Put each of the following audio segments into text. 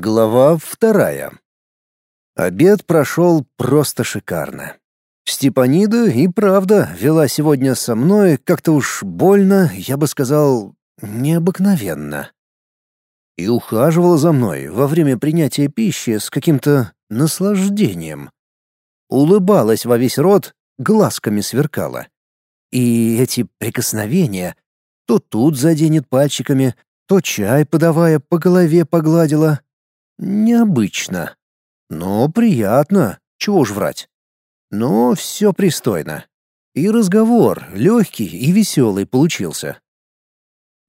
Глава вторая. Обед прошел просто шикарно. Степанида и правда вела сегодня со мной как-то уж больно, я бы сказал, необыкновенно. И ухаживала за мной во время принятия пищи с каким-то наслаждением. Улыбалась во весь рот, глазками сверкала. И эти прикосновения то тут заденет пальчиками, то чай, подавая, по голове погладила, Необычно. Но приятно, чего ж врать. Но все пристойно. И разговор легкий и веселый получился.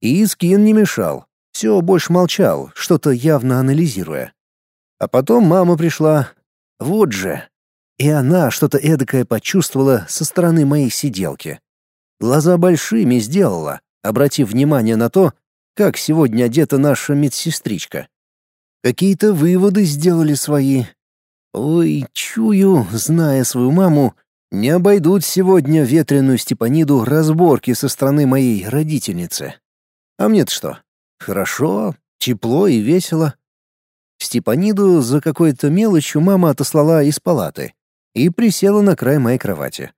И Скин не мешал, все больше молчал, что-то явно анализируя. А потом мама пришла. Вот же. И она что-то эдакое почувствовала со стороны моей сиделки. Глаза большими сделала, обратив внимание на то, как сегодня одета наша медсестричка. Какие-то выводы сделали свои. Ой, чую, зная свою маму, не обойдут сегодня ветреную Степаниду разборки со стороны моей родительницы. А мне-то что? Хорошо, тепло и весело. Степаниду за какой-то мелочью мама отослала из палаты и присела на край моей кровати.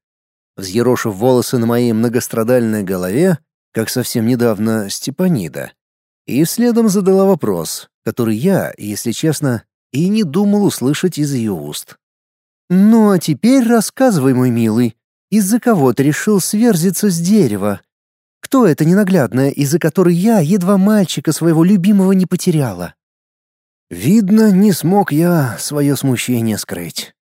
Взъерошив волосы на моей многострадальной голове, как совсем недавно Степанида, и следом задала вопрос, который я, если честно, и не думал услышать из ее уст. «Ну а теперь рассказывай, мой милый, из-за кого ты решил сверзиться с дерева? Кто эта ненаглядная, из-за которой я едва мальчика своего любимого не потеряла?» Видно, не смог я свое смущение скрыть.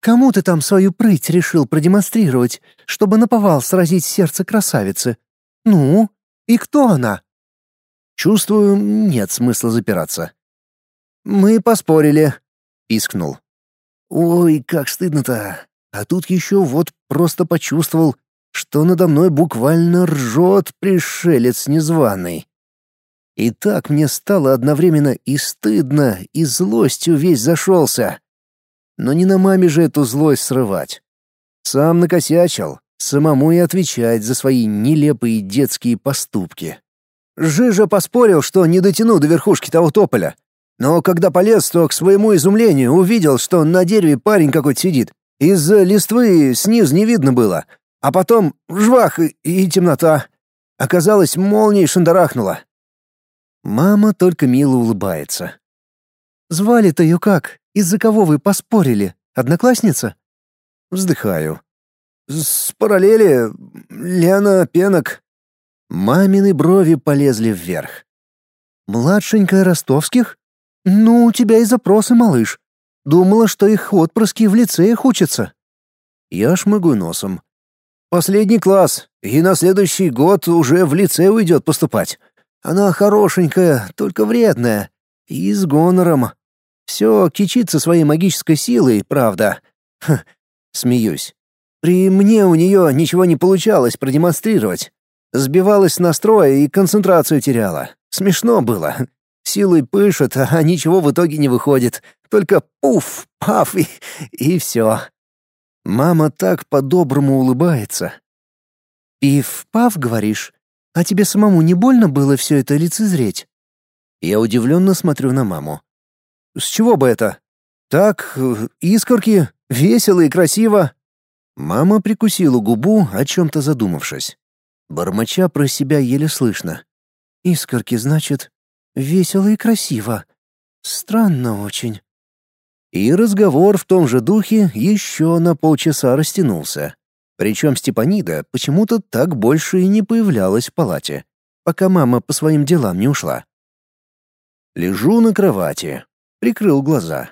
«Кому ты там свою прыть решил продемонстрировать, чтобы наповал сразить сердце красавицы? Ну, и кто она?» Чувствую, нет смысла запираться. «Мы поспорили», — пискнул. «Ой, как стыдно-то. А тут еще вот просто почувствовал, что надо мной буквально ржет пришелец незваный. И так мне стало одновременно и стыдно, и злостью весь зашелся. Но не на маме же эту злость срывать. Сам накосячил, самому и отвечать за свои нелепые детские поступки. Жижа поспорил, что не дотяну до верхушки того тополя. Но когда полез, то, к своему изумлению, увидел, что на дереве парень какой-то сидит. Из-за листвы снизу не видно было. А потом жвах и, темнота. Оказалось, молнией шандарахнула. Мама только мило улыбается. «Звали-то ее как? Из-за кого вы поспорили? Одноклассница?» Вздыхаю. «С параллели Лена Пенок. Мамины брови полезли вверх. «Младшенькая Ростовских? Ну, у тебя и запросы, малыш. Думала, что их отпрыски в лицеях учатся». Я шмыгу носом. «Последний класс, и на следующий год уже в лицей уйдет поступать. Она хорошенькая, только вредная. И с гонором. Все кичится своей магической силой, правда. Хм, смеюсь. При мне у нее ничего не получалось продемонстрировать. Сбивалась с настроя и концентрацию теряла. Смешно было. Силой пышет, а ничего в итоге не выходит. Только пуф, паф и, и все. Мама так по-доброму улыбается. «Пиф-паф, говоришь? А тебе самому не больно было все это лицезреть?» Я удивленно смотрю на маму. «С чего бы это? Так, искорки, весело и красиво». Мама прикусила губу, о чем-то задумавшись. Бормоча про себя еле слышно. «Искорки, значит, весело и красиво. Странно очень». И разговор в том же духе еще на полчаса растянулся. Причем Степанида почему-то так больше и не появлялась в палате, пока мама по своим делам не ушла. Лежу на кровати, прикрыл глаза.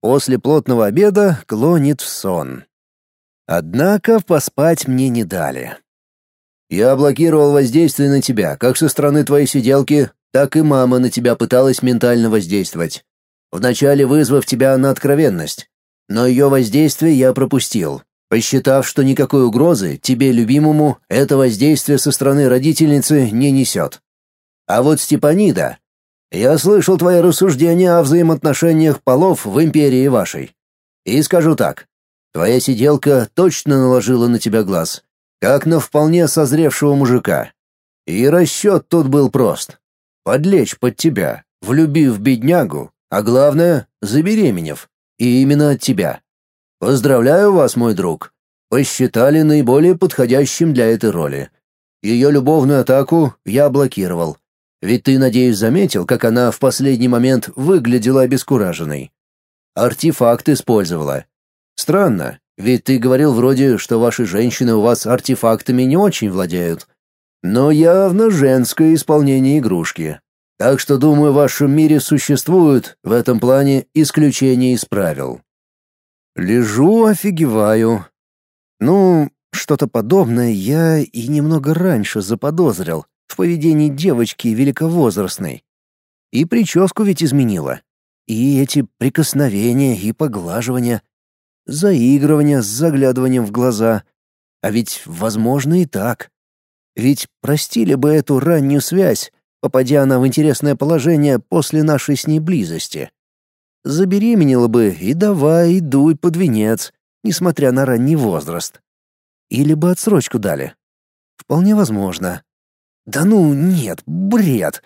После плотного обеда клонит в сон. Однако поспать мне не дали. Я блокировал воздействие на тебя, как со стороны твоей сиделки, так и мама на тебя пыталась ментально воздействовать. Вначале вызвав тебя на откровенность. Но ее воздействие я пропустил, посчитав, что никакой угрозы тебе, любимому, это воздействие со стороны родительницы не несет. А вот Степанида... Я слышал твои рассуждения о взаимоотношениях полов в империи вашей. И скажу так. Твоя сиделка точно наложила на тебя глаз как на вполне созревшего мужика. И расчет тут был прост. Подлечь под тебя, влюбив беднягу, а главное, забеременев, и именно от тебя. Поздравляю вас, мой друг. Посчитали наиболее подходящим для этой роли. Ее любовную атаку я блокировал. Ведь ты, надеюсь, заметил, как она в последний момент выглядела обескураженной. Артефакт использовала. Странно, ведь ты говорил вроде, что ваши женщины у вас артефактами не очень владеют. Но явно женское исполнение игрушки. Так что, думаю, в вашем мире существуют в этом плане исключения из правил. Лежу, офигеваю. Ну, что-то подобное я и немного раньше заподозрил в поведении девочки великовозрастной. И прическу ведь изменила. И эти прикосновения и поглаживания, заигрывания с заглядыванием в глаза. А ведь возможно и так. Ведь простили бы эту раннюю связь, попадя она в интересное положение после нашей с ней близости. Забеременела бы и давай, и дуй под венец, несмотря на ранний возраст. Или бы отсрочку дали. Вполне возможно. Да ну, нет, бред.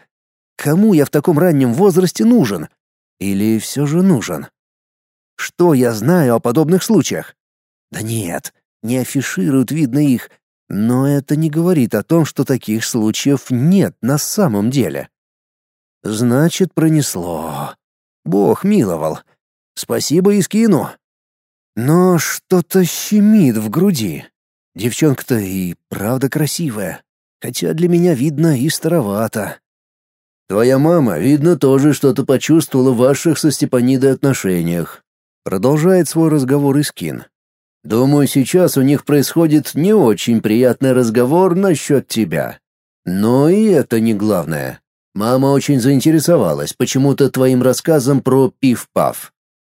Кому я в таком раннем возрасте нужен? Или все же нужен? Что я знаю о подобных случаях? Да нет, не афишируют, видно их, но это не говорит о том, что таких случаев нет на самом деле. Значит, пронесло. Бог миловал. Спасибо и скину. Но что-то щемит в груди. Девчонка-то и правда красивая, хотя для меня видно и старовато. Твоя мама, видно, тоже что-то почувствовала в ваших со Степанидой отношениях. Продолжает свой разговор Искин. Думаю, сейчас у них происходит не очень приятный разговор насчет тебя. Но и это не главное. Мама очень заинтересовалась почему-то твоим рассказом про пиф-паф.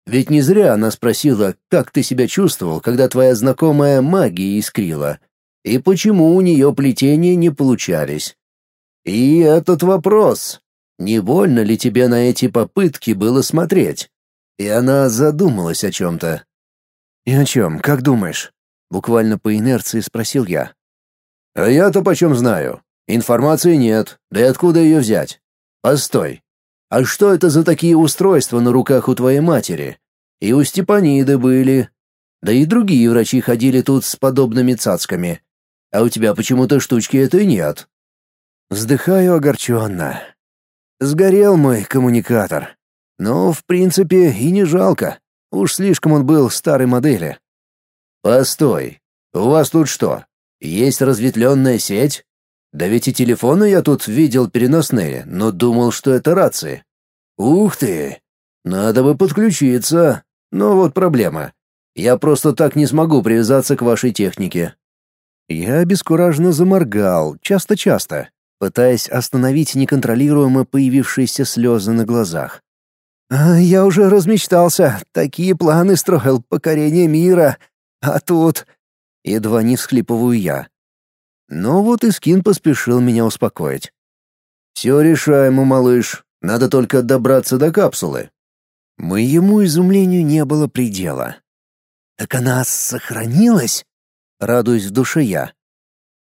Ведь не зря она спросила, как ты себя чувствовал, когда твоя знакомая магия искрила, и почему у нее плетения не получались. И этот вопрос. Не больно ли тебе на эти попытки было смотреть? И она задумалась о чем-то. «И о чем, как думаешь?» Буквально по инерции спросил я. «А я-то почем знаю? Информации нет, да и откуда ее взять? Постой, а что это за такие устройства на руках у твоей матери? И у Степаниды были. Да и другие врачи ходили тут с подобными цацками. А у тебя почему-то штучки этой нет. Вздыхаю огорченно. Сгорел мой коммуникатор. Но, в принципе, и не жалко. Уж слишком он был старой модели. Постой, у вас тут что, есть разветвленная сеть? Да ведь и телефоны я тут видел переносные, но думал, что это рации. Ух ты! Надо бы подключиться. Но вот проблема. Я просто так не смогу привязаться к вашей технике. Я обескураженно заморгал, часто-часто, пытаясь остановить неконтролируемо появившиеся слезы на глазах. «А я уже размечтался, такие планы строил, покорение мира. А тут...» Едва не всхлипываю я. Но вот и Скин поспешил меня успокоить. «Все решаемо, малыш. Надо только добраться до капсулы». Моему изумлению не было предела. «Так она сохранилась?» — радуюсь в душе я.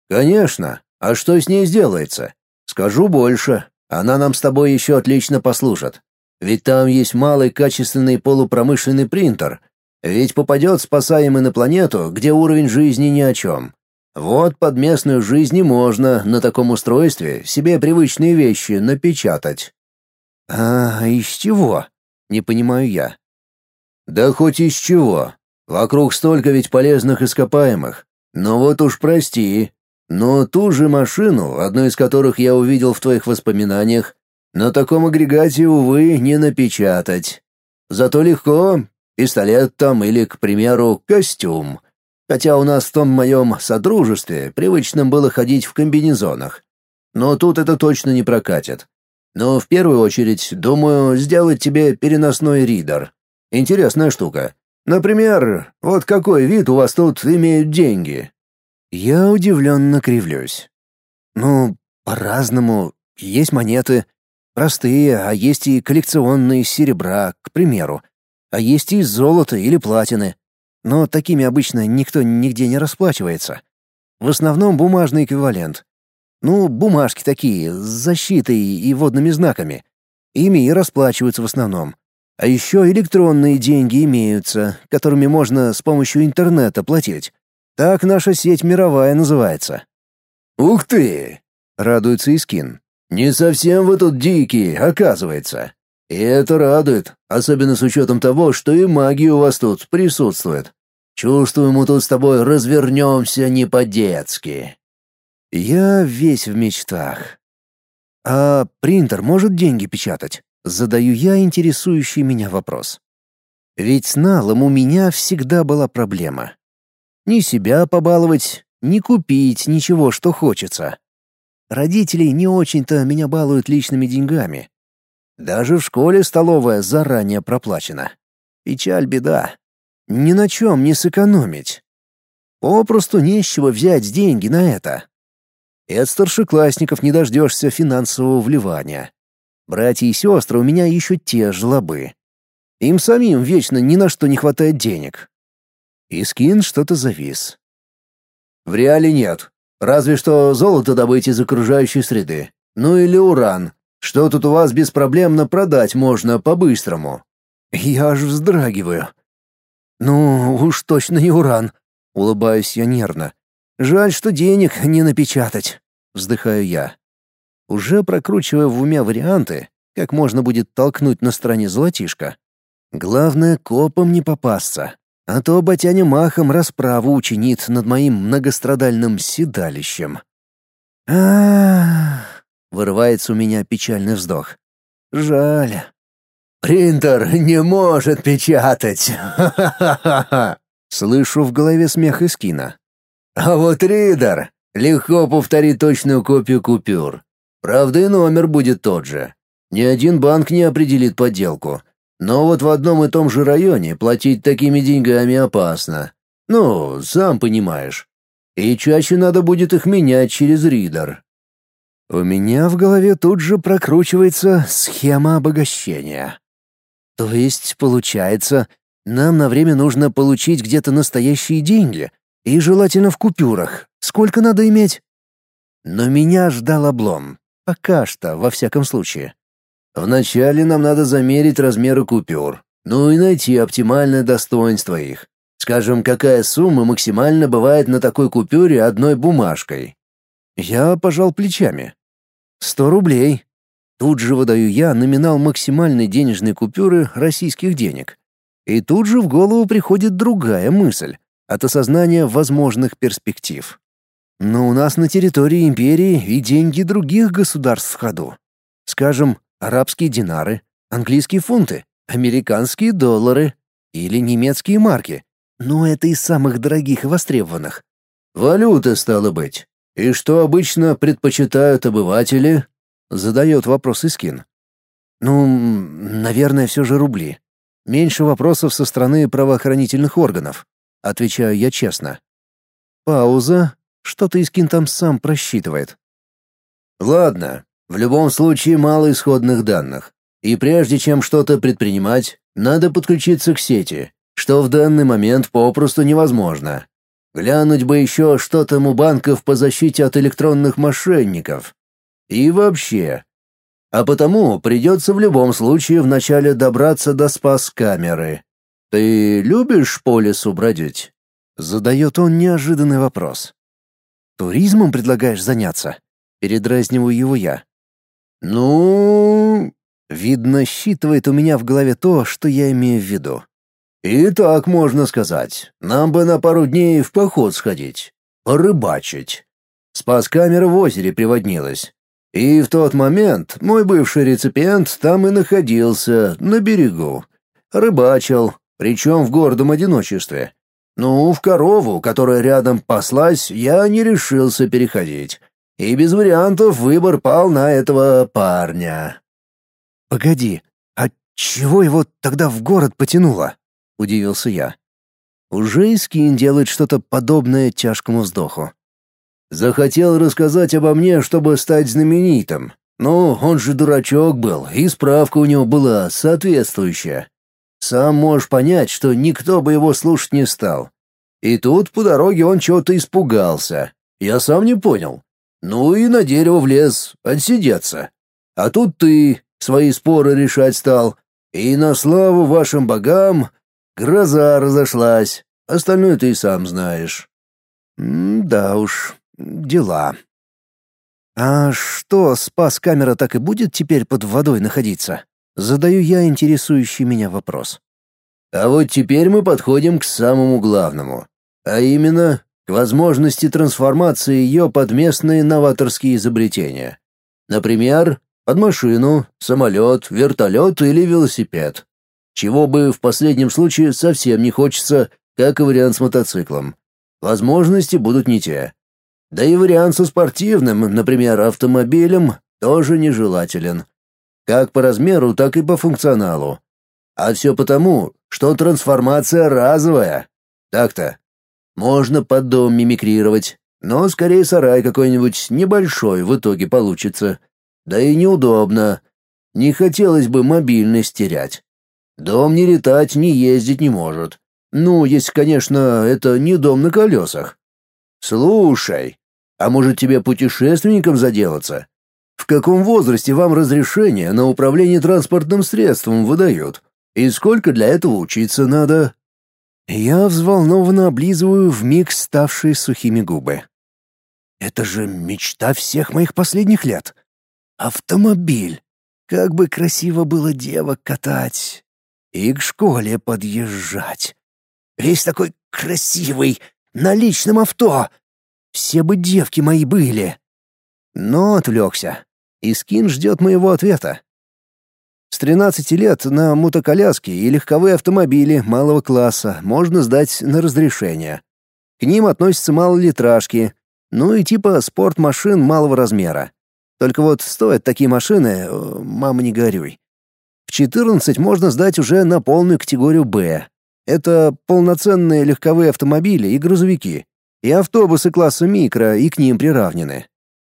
«Конечно. А что с ней сделается? Скажу больше. Она нам с тобой еще отлично послужит. Ведь там есть малый качественный полупромышленный принтер. Ведь попадет спасаемый на планету, где уровень жизни ни о чем. Вот под местную жизнь можно на таком устройстве себе привычные вещи напечатать. А из чего? Не понимаю я. Да хоть из чего. Вокруг столько ведь полезных ископаемых. Но вот уж прости, но ту же машину, одну из которых я увидел в твоих воспоминаниях, на таком агрегате, увы, не напечатать. Зато легко. Пистолет там или, к примеру, костюм. Хотя у нас в том моем содружестве привычным было ходить в комбинезонах. Но тут это точно не прокатит. Но в первую очередь, думаю, сделать тебе переносной ридер. Интересная штука. Например, вот какой вид у вас тут имеют деньги? Я удивленно кривлюсь. Ну, по-разному. Есть монеты. Простые, а есть и коллекционные серебра, к примеру. А есть и золото или платины но такими обычно никто нигде не расплачивается. В основном бумажный эквивалент. Ну, бумажки такие, с защитой и водными знаками. Ими и расплачиваются в основном. А еще электронные деньги имеются, которыми можно с помощью интернета платить. Так наша сеть мировая называется. Ух ты! радуется Искин. Не совсем вы тут дикие, оказывается. И это радует, особенно с учетом того, что и магия у вас тут присутствует. Чувствую, мы тут с тобой развернемся не по-детски. Я весь в мечтах. А принтер может деньги печатать? Задаю я интересующий меня вопрос. Ведь с налом у меня всегда была проблема. Ни себя побаловать, ни купить ничего, что хочется. Родители не очень-то меня балуют личными деньгами. Даже в школе столовая заранее проплачена. Печаль беда. Ни на чем не сэкономить. Попросту не с чего взять деньги на это. И от старшеклассников не дождешься финансового вливания. Братья и сестры у меня еще те жлобы. Им самим вечно ни на что не хватает денег. И скин что-то завис. В реале нет. Разве что золото добыть из окружающей среды. Ну или уран. Что тут у вас беспроблемно продать можно по-быстрому? Я аж вздрагиваю. Ну, уж точно не уран. Улыбаюсь я нервно. Жаль, что денег не напечатать. Вздыхаю я уже прокручивая в уме варианты, как можно будет толкнуть на стороне золотишко. Главное, копом не попасться, а то батяня махом расправу учинит над моим многострадальным седалищем. а вырывается у меня печальный вздох. Жаль. «Принтер не может печатать!» Слышу в голове смех из кино. «А вот ридер легко повторит точную копию купюр. Правда, и номер будет тот же. Ни один банк не определит подделку. Но вот в одном и том же районе платить такими деньгами опасно. Ну, сам понимаешь. И чаще надо будет их менять через ридер. У меня в голове тут же прокручивается схема обогащения. То есть, получается, нам на время нужно получить где-то настоящие деньги, и желательно в купюрах. Сколько надо иметь? Но меня ждал облом. Пока что, во всяком случае. Вначале нам надо замерить размеры купюр, ну и найти оптимальное достоинство их. Скажем, какая сумма максимально бывает на такой купюре одной бумажкой. Я пожал плечами. Сто рублей. Тут же выдаю я номинал максимальной денежной купюры российских денег. И тут же в голову приходит другая мысль от осознания возможных перспектив. Но у нас на территории империи и деньги других государств в ходу. Скажем, арабские динары, английские фунты, американские доллары или немецкие марки. Но это из самых дорогих и востребованных. Валюта, стало быть. И что обычно предпочитают обыватели? Задает вопрос Искин. Ну, наверное, все же рубли. Меньше вопросов со стороны правоохранительных органов. Отвечаю я честно. Пауза, что-то Искин там сам просчитывает. Ладно, в любом случае мало исходных данных. И прежде чем что-то предпринимать, надо подключиться к сети, что в данный момент попросту невозможно. Глянуть бы еще, что там у банков по защите от электронных мошенников. И вообще. А потому придется в любом случае вначале добраться до спас-камеры. Ты любишь по лесу бродить? Задает он неожиданный вопрос. Туризмом предлагаешь заняться? Передразниваю его я. Ну, видно, считывает у меня в голове то, что я имею в виду. И так можно сказать. Нам бы на пару дней в поход сходить, порыбачить. Спас-камера в озере приводнилась. И в тот момент мой бывший реципиент там и находился, на берегу. Рыбачил, причем в гордом одиночестве. Ну, в корову, которая рядом паслась, я не решился переходить. И без вариантов выбор пал на этого парня. Погоди, а чего его тогда в город потянуло? удивился я. Уже и Скин делает что-то подобное тяжкому вздоху. Захотел рассказать обо мне, чтобы стать знаменитым. Ну, он же дурачок был, и справка у него была соответствующая. Сам можешь понять, что никто бы его слушать не стал. И тут по дороге он чего-то испугался. Я сам не понял. Ну и на дерево влез, отсидеться. А тут ты свои споры решать стал. И на славу вашим богам гроза разошлась. Остальное ты и сам знаешь. М да уж, дела. А что, спас-камера так и будет теперь под водой находиться? Задаю я интересующий меня вопрос. А вот теперь мы подходим к самому главному, а именно к возможности трансформации ее под местные новаторские изобретения. Например, под машину, самолет, вертолет или велосипед. Чего бы в последнем случае совсем не хочется, как и вариант с мотоциклом. Возможности будут не те. Да и вариант со спортивным, например, автомобилем, тоже нежелателен. Как по размеру, так и по функционалу. А все потому, что трансформация разовая. Так-то. Можно под дом мимикрировать, но скорее сарай какой-нибудь небольшой в итоге получится. Да и неудобно. Не хотелось бы мобильность терять. Дом не летать, не ездить не может. Ну, если, конечно, это не дом на колесах. Слушай, а может тебе путешественником заделаться? В каком возрасте вам разрешение на управление транспортным средством выдают? И сколько для этого учиться надо? Я взволнованно облизываю вмиг ставшие сухими губы. Это же мечта всех моих последних лет. Автомобиль. Как бы красиво было девок катать. И к школе подъезжать. Весь такой красивый, на личном авто. Все бы девки мои были. Но отвлекся. И скин ждет моего ответа. С 13 лет на мотоколяски и легковые автомобили малого класса можно сдать на разрешение. К ним относятся малолитражки, ну и типа спортмашин малого размера. Только вот стоят такие машины, э, мама не горюй. В 14 можно сдать уже на полную категорию «Б». Это полноценные легковые автомобили и грузовики, и автобусы класса микро и к ним приравнены.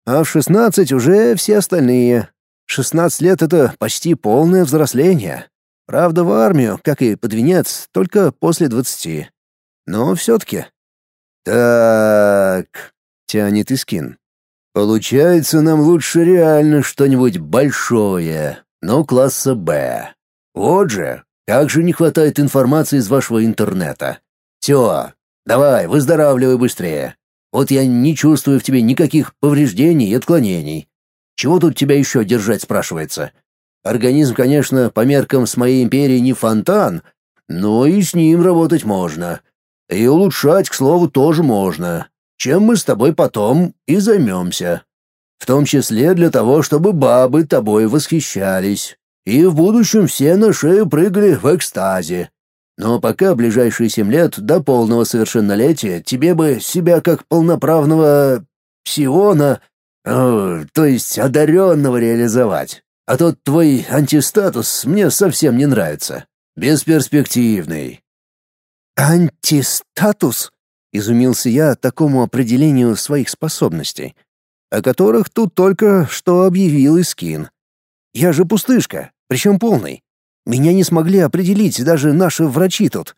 А в 16 уже все остальные, 16 лет — это почти полное взросление. Правда, в армию, как и под венец, только после 20. Но все-таки. «Так...» — тянет Искин. «Получается, нам лучше реально что-нибудь большое, но класса «Б». Вот же, как же не хватает информации из вашего интернета. Все, давай, выздоравливай быстрее. Вот я не чувствую в тебе никаких повреждений и отклонений. Чего тут тебя еще держать, спрашивается? Организм, конечно, по меркам с моей империи не фонтан, но и с ним работать можно. И улучшать, к слову, тоже можно. Чем мы с тобой потом и займемся. В том числе для того, чтобы бабы тобой восхищались. И в будущем все на шею прыгали в экстазе. Но пока ближайшие семь лет до полного совершеннолетия тебе бы себя как полноправного псиона о, то есть одаренного реализовать. А тот твой антистатус мне совсем не нравится. Бесперспективный. Антистатус? Изумился я такому определению своих способностей, о которых тут только что объявил Искин. Я же пустышка, причем полный. Меня не смогли определить даже наши врачи тут.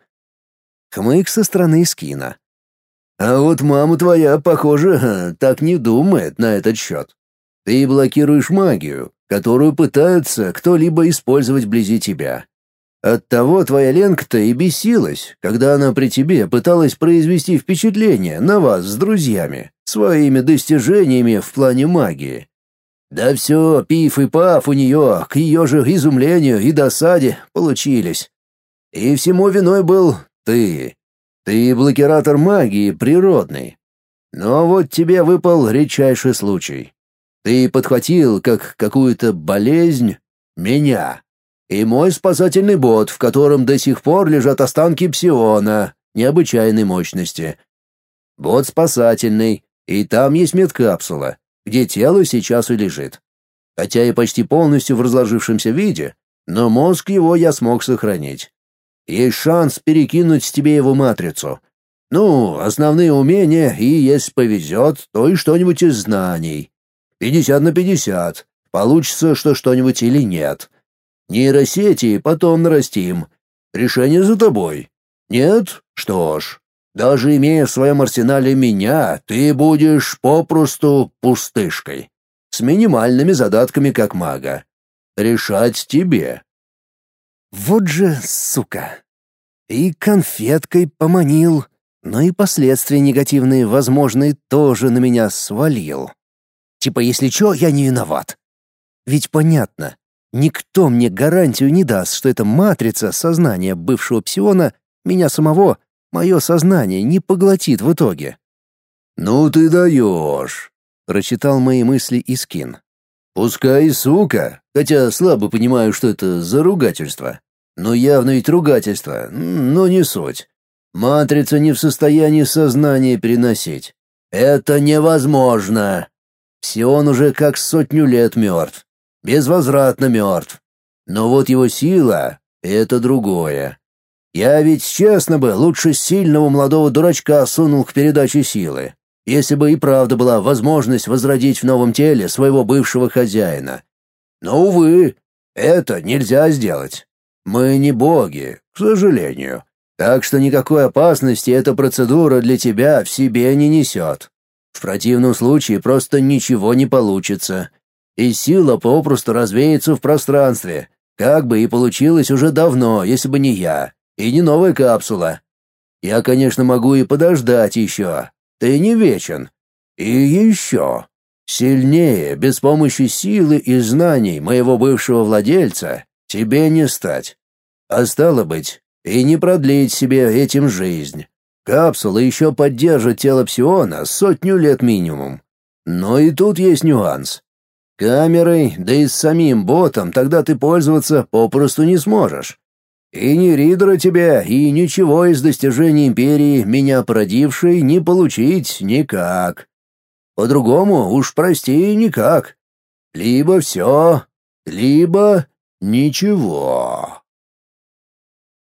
Хмык со стороны Искина. А вот мама твоя, похоже, так не думает на этот счет. Ты блокируешь магию, которую пытаются кто-либо использовать вблизи тебя. Оттого твоя Ленка-то и бесилась, когда она при тебе пыталась произвести впечатление на вас с друзьями, своими достижениями в плане магии. Да все, пиф и паф у нее, к ее же изумлению и досаде, получились. И всему виной был ты. Ты блокиратор магии природный. Но вот тебе выпал редчайший случай. Ты подхватил, как какую-то болезнь, меня. И мой спасательный бот, в котором до сих пор лежат останки псиона необычайной мощности. Бот спасательный, и там есть медкапсула, где тело сейчас и лежит. Хотя и почти полностью в разложившемся виде, но мозг его я смог сохранить. Есть шанс перекинуть тебе его матрицу. Ну, основные умения, и если повезет, то и что-нибудь из знаний. Пятьдесят на пятьдесят. Получится, что что-нибудь или нет. Нейросети потом нарастим. Решение за тобой. Нет? Что ж, даже имея в своем арсенале меня, ты будешь попросту пустышкой. С минимальными задатками как мага. Решать тебе. Вот же сука. И конфеткой поманил, но и последствия негативные, возможные, тоже на меня свалил. Типа, если чё, я не виноват. Ведь понятно, никто мне гарантию не даст, что эта матрица сознания бывшего псиона меня самого, мое сознание не поглотит в итоге. «Ну ты даешь», — прочитал мои мысли Искин. «Пускай сука, хотя слабо понимаю, что это за ругательство. Но явно ведь ругательство, но не суть. Матрица не в состоянии сознание переносить. Это невозможно. Все он уже как сотню лет мертв. Безвозвратно мертв. Но вот его сила — это другое. Я ведь честно бы лучше сильного молодого дурачка сунул к передаче силы, если бы и правда была возможность возродить в новом теле своего бывшего хозяина. Но, увы, это нельзя сделать. Мы не боги, к сожалению. Так что никакой опасности эта процедура для тебя в себе не несет. В противном случае просто ничего не получится. И сила попросту развеется в пространстве, как бы и получилось уже давно, если бы не я, и не новая капсула. Я, конечно, могу и подождать еще. Ты не вечен. И еще. Сильнее, без помощи силы и знаний моего бывшего владельца, тебе не стать. А стало быть, и не продлить себе этим жизнь. Капсула еще поддержит тело псиона сотню лет минимум. Но и тут есть нюанс. Камерой, да и с самим ботом тогда ты пользоваться попросту не сможешь. И ни Ридера тебе, и ничего из достижений Империи, меня породившей, не получить никак. По-другому, уж прости, никак. Либо все, либо ничего.